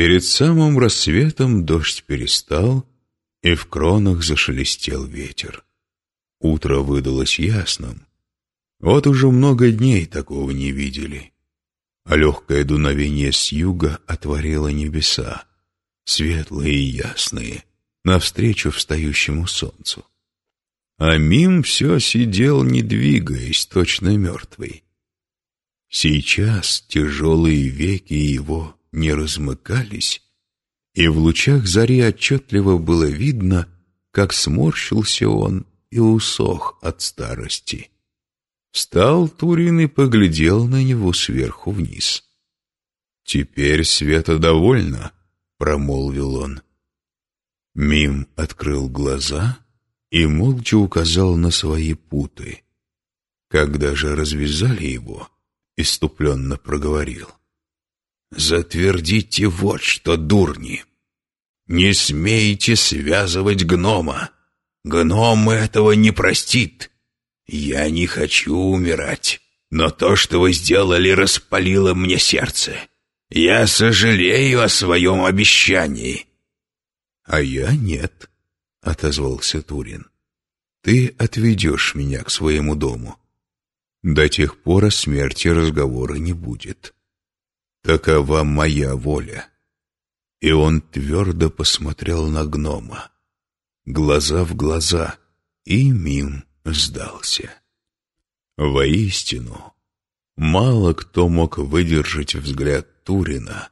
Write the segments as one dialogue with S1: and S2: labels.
S1: Перед самым рассветом дождь перестал, и в кронах зашелестел ветер. Утро выдалось ясным. Вот уже много дней такого не видели. А легкое дуновение с юга отворило небеса, светлые и ясные, навстречу встающему солнцу. А Мим все сидел, не двигаясь, точно мертвый. Сейчас тяжелые веки его не размыкались, и в лучах зари отчетливо было видно, как сморщился он и усох от старости. Встал Турин и поглядел на него сверху вниз. «Теперь света довольно», — промолвил он. Мим открыл глаза и молча указал на свои путы. Когда же развязали его, иступленно проговорил. «Затвердите вот что, дурни! Не смейте связывать гнома! Гном этого не простит! Я не хочу умирать, но то, что вы сделали, распалило мне сердце. Я сожалею о своем обещании». «А я нет», — отозвался Турин. «Ты отведешь меня к своему дому. До тех пор о смерти разговора не будет. Такова моя воля». И он твердо посмотрел на гнома. Глаза в глаза, и мим сдался. Воистину, мало кто мог выдержать взгляд Турина,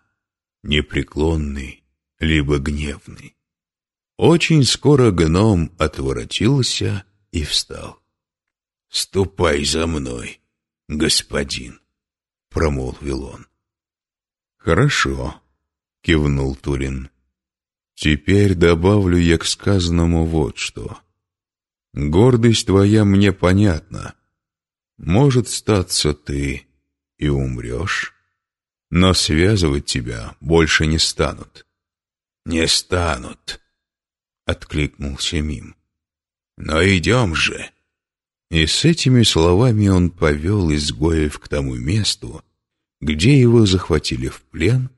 S1: непреклонный либо гневный. Очень скоро гном отворотился и встал. «Ступай за мной, господин», — промолвил он. «Хорошо», — кивнул Турин. «Теперь добавлю я к сказанному вот что. Гордость твоя мне понятна. Может, статься ты и умрешь, но связывать тебя больше не станут». «Не станут», — откликнулся Мим. «Но идем же». И с этими словами он повел изгоев к тому месту, где его захватили в плен,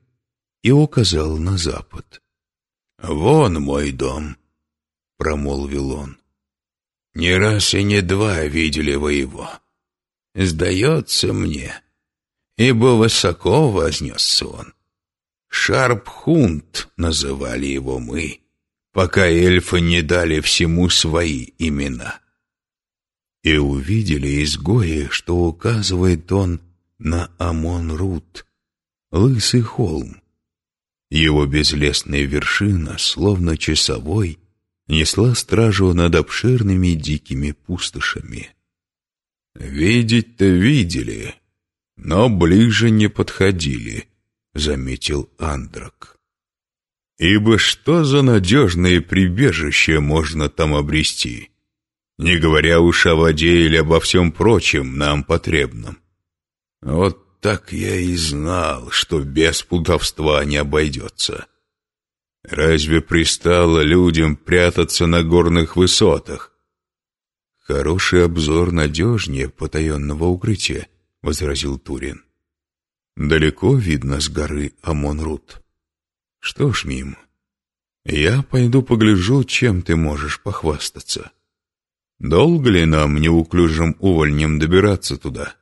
S1: и указал на запад. «Вон мой дом», — промолвил он. «Не раз и не два видели вы его. Сдается мне, ибо высоко вознесся он. Шарпхунт называли его мы, пока эльфы не дали всему свои имена». И увидели изгои, что указывает он на Амон-Рут, лысый холм. Его безлесная вершина, словно часовой, несла стражу над обширными дикими пустошами. «Видеть-то видели, но ближе не подходили», — заметил Андрак. «Ибо что за надежное прибежище можно там обрести, не говоря уж о воде или обо всем прочем нам потребном?» Вот так я и знал, что без плутовства не обойдется. Разве пристало людям прятаться на горных высотах? Хороший обзор надежнее потаенного укрытия, — возразил Турин. Далеко видно с горы Амонрут. Что ж, Мим, я пойду погляжу, чем ты можешь похвастаться. Долго ли нам неуклюжим увольнем добираться туда? —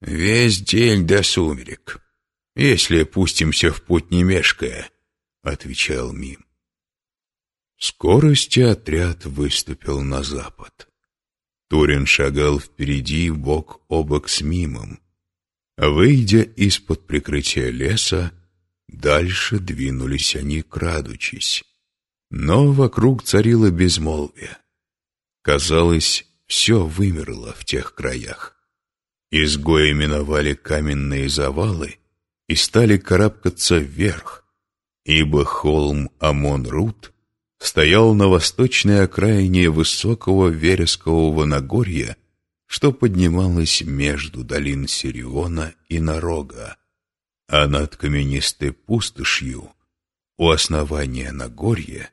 S1: «Весь день до сумерек, если пустимся в путь не мешкая», — отвечал Мим. Скорости отряд выступил на запад. Турин шагал впереди бок о бок с Мимом. Выйдя из-под прикрытия леса, дальше двинулись они, крадучись. Но вокруг царило безмолвие. Казалось, все вымерло в тех краях. Изгои миновали каменные завалы и стали карабкаться вверх, ибо холм Амон-Рут стоял на восточной окраине высокого верескового Нагорья, что поднималось между долин Сириона и Нарога, а над каменистой пустошью у основания Нагорья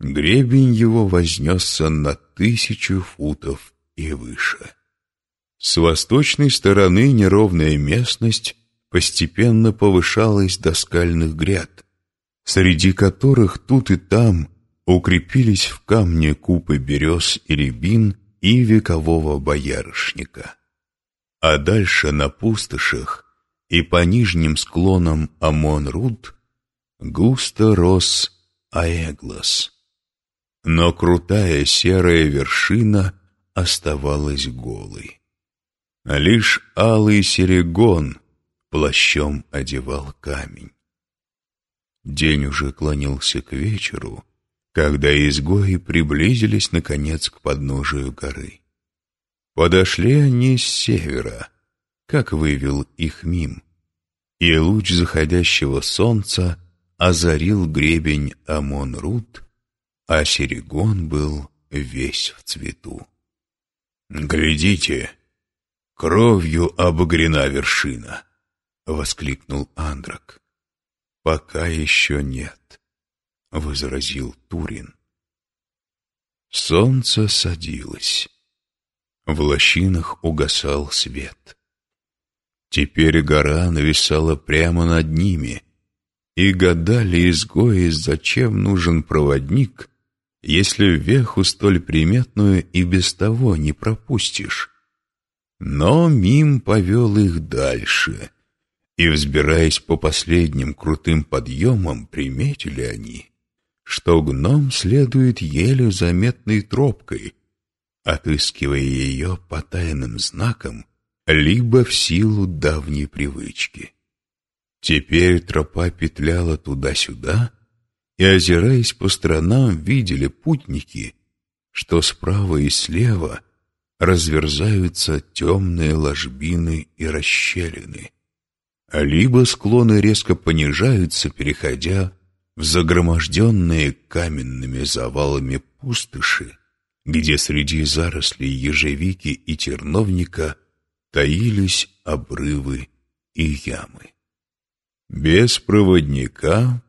S1: гребень его вознесся на тысячу футов и выше. С восточной стороны неровная местность постепенно повышалась до скальных гряд, среди которых тут и там укрепились в камне купы берез и рябин и векового боярышника. А дальше на пустошах и по нижним склонам Амон-Руд густо рос Аэглас. Но крутая серая вершина оставалась голой. Лишь алый серегон плащом одевал камень. День уже клонился к вечеру, когда изгои приблизились, наконец, к подножию горы. Подошли они с севера, как вывел их мим, и луч заходящего солнца озарил гребень Амон-Рут, а Серегон был весь в цвету. «Глядите, кровью обогрена вершина!» — воскликнул Андрак. «Пока еще нет», — возразил Турин. Солнце садилось. В лощинах угасал свет. Теперь гора нависала прямо над ними, и гадали изгои, зачем нужен проводник, если веху столь приметную и без того не пропустишь. Но Мим повел их дальше, и, взбираясь по последним крутым подъемам, приметили они, что гном следует еле заметной тропкой, отыскивая ее по тайным знакам, либо в силу давней привычки. Теперь тропа петляла туда-сюда, и, озираясь по сторонам, видели путники, что справа и слева разверзаются темные ложбины и расщелины, а либо склоны резко понижаются, переходя в загроможденные каменными завалами пустоши, где среди зарослей ежевики и терновника таились обрывы и ямы. Без проводника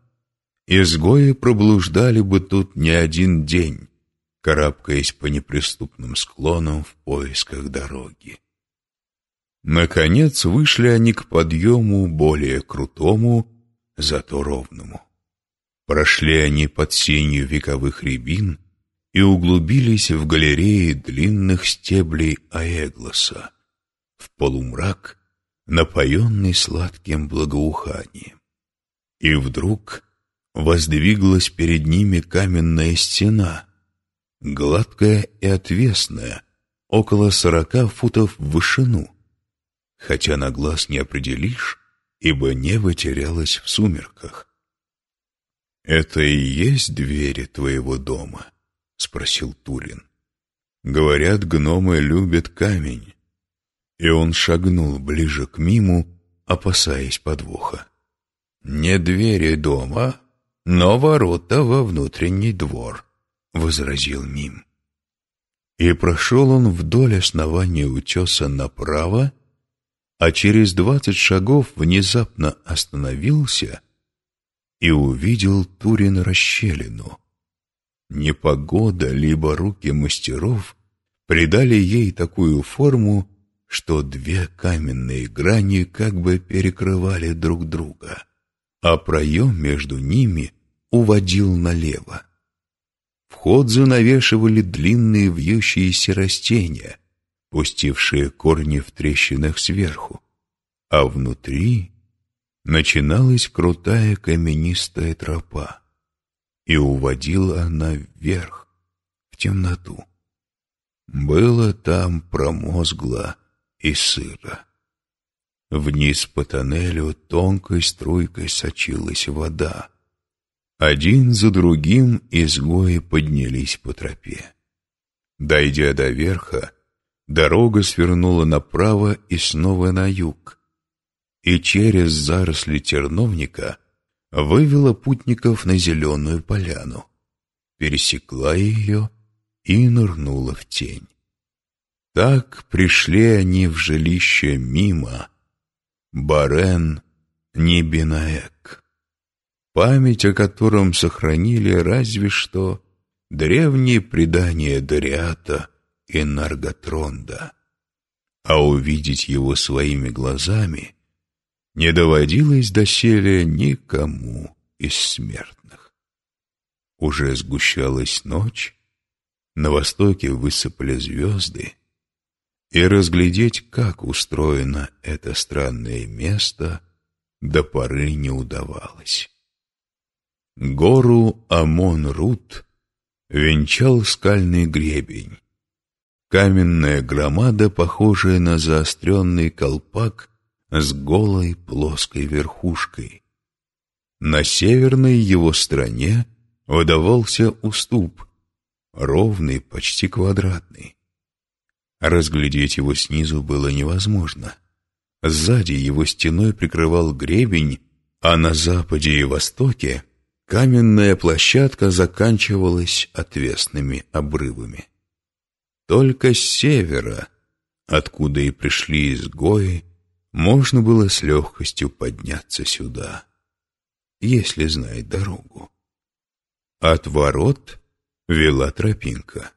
S1: изгои проблуждали бы тут не один день, карабкаясь по неприступным склонам в поисках дороги. Наконец вышли они к подъему более крутому, зато ровному. Прошли они под сенью вековых рябин, и углубились в галереи длинных стеблей аэглоса, в полумрак, напоенный сладким благоуханием. И вдруг воздвиглась перед ними каменная стена, гладкая и отвесная, около сорока футов в вышину, хотя на глаз не определишь, ибо небо терялось в сумерках. «Это и есть двери твоего дома?» — спросил Турин. «Говорят, гномы любят камень». И он шагнул ближе к Миму, опасаясь подвоха. «Не двери дома, но ворота во внутренний двор», — возразил Мим. И прошел он вдоль основания утеса направо, а через двадцать шагов внезапно остановился и увидел Турин расщелину — Непогода, либо руки мастеров придали ей такую форму, что две каменные грани как бы перекрывали друг друга, а проем между ними уводил налево. Вход занавешивали длинные вьющиеся растения, пустившие корни в трещинах сверху, а внутри начиналась крутая каменистая тропа и уводила она вверх, в темноту. Было там промозгло и сыро. Вниз по тоннелю тонкой струйкой сочилась вода. Один за другим изгои поднялись по тропе. Дойдя до верха, дорога свернула направо и снова на юг, и через заросли терновника вывела путников на зеленую поляну, пересекла ее и нырнула в тень. Так пришли они в жилище мимо, Барен Небинаек, память о котором сохранили разве что древние предания Дариата и Нарготронда, а увидеть его своими глазами — не доводилось доселе никому из смертных. Уже сгущалась ночь, на востоке высыпали звезды, и разглядеть, как устроено это странное место, до поры не удавалось. Гору Амон-Рут венчал скальный гребень. Каменная громада, похожая на заостренный колпак с голой плоской верхушкой. На северной его стороне выдавался уступ, ровный, почти квадратный. Разглядеть его снизу было невозможно. Сзади его стеной прикрывал гребень, а на западе и востоке Каменная площадка заканчивалась отвесными обрывами. Только с севера, откуда и пришли изгои, можно было с легкостью подняться сюда, если знать дорогу. От ворот вела тропинка.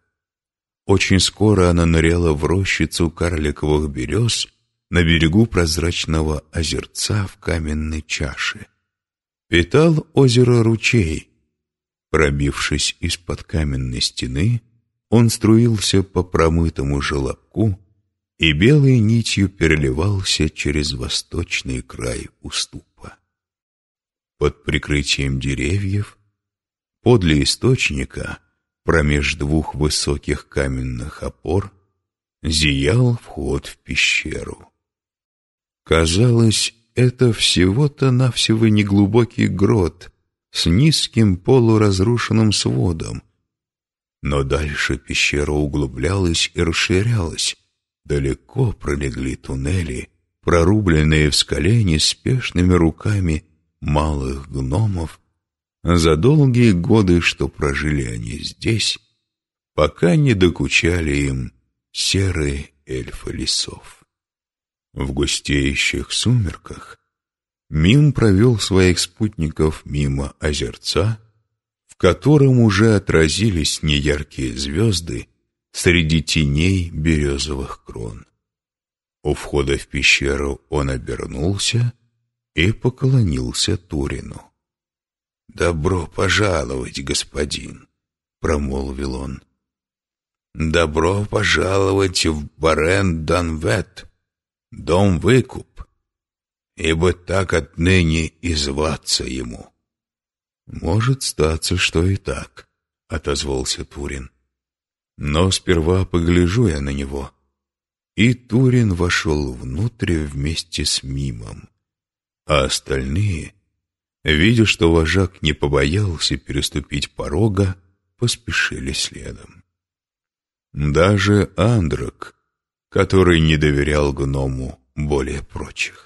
S1: Очень скоро она ныряла в рощицу карликовых берез на берегу прозрачного озерца в каменной чаше. Питал озеро ручей. Пробившись из-под каменной стены, он струился по промытому желобку и белой нитью переливался через восточный край уступа. Под прикрытием деревьев, подле источника, промеж двух высоких каменных опор, зиял вход в пещеру. Казалось, это всего-то навсего неглубокий грот с низким полуразрушенным сводом. Но дальше пещера углублялась и расширялась. Далеко пролегли туннели, прорубленные в скале неспешными руками малых гномов, за долгие годы, что прожили они здесь, пока не докучали им серые эльфы лесов. В густеющих сумерках Мим провел своих спутников мимо озерца, в котором уже отразились неяркие звезды среди теней березовых крон. У входа в пещеру он обернулся и поклонился Турину. «Добро пожаловать, господин!» — промолвил он. «Добро пожаловать в Барен-Данвет!» Дом выкуп, ибо так отныне и зваться ему. Может статься, что и так, — отозвался Турин. Но сперва погляжу я на него. И Турин вошел внутрь вместе с Мимом, а остальные, видя, что вожак не побоялся переступить порога, поспешили следом. Даже Андрак, который не доверял гному более прочих.